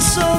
so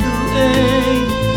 kalem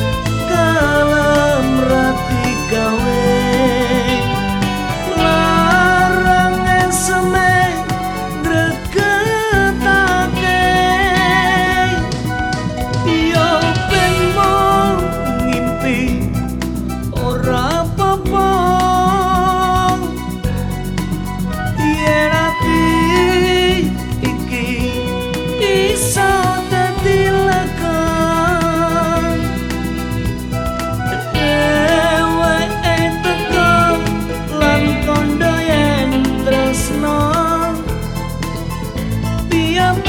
be a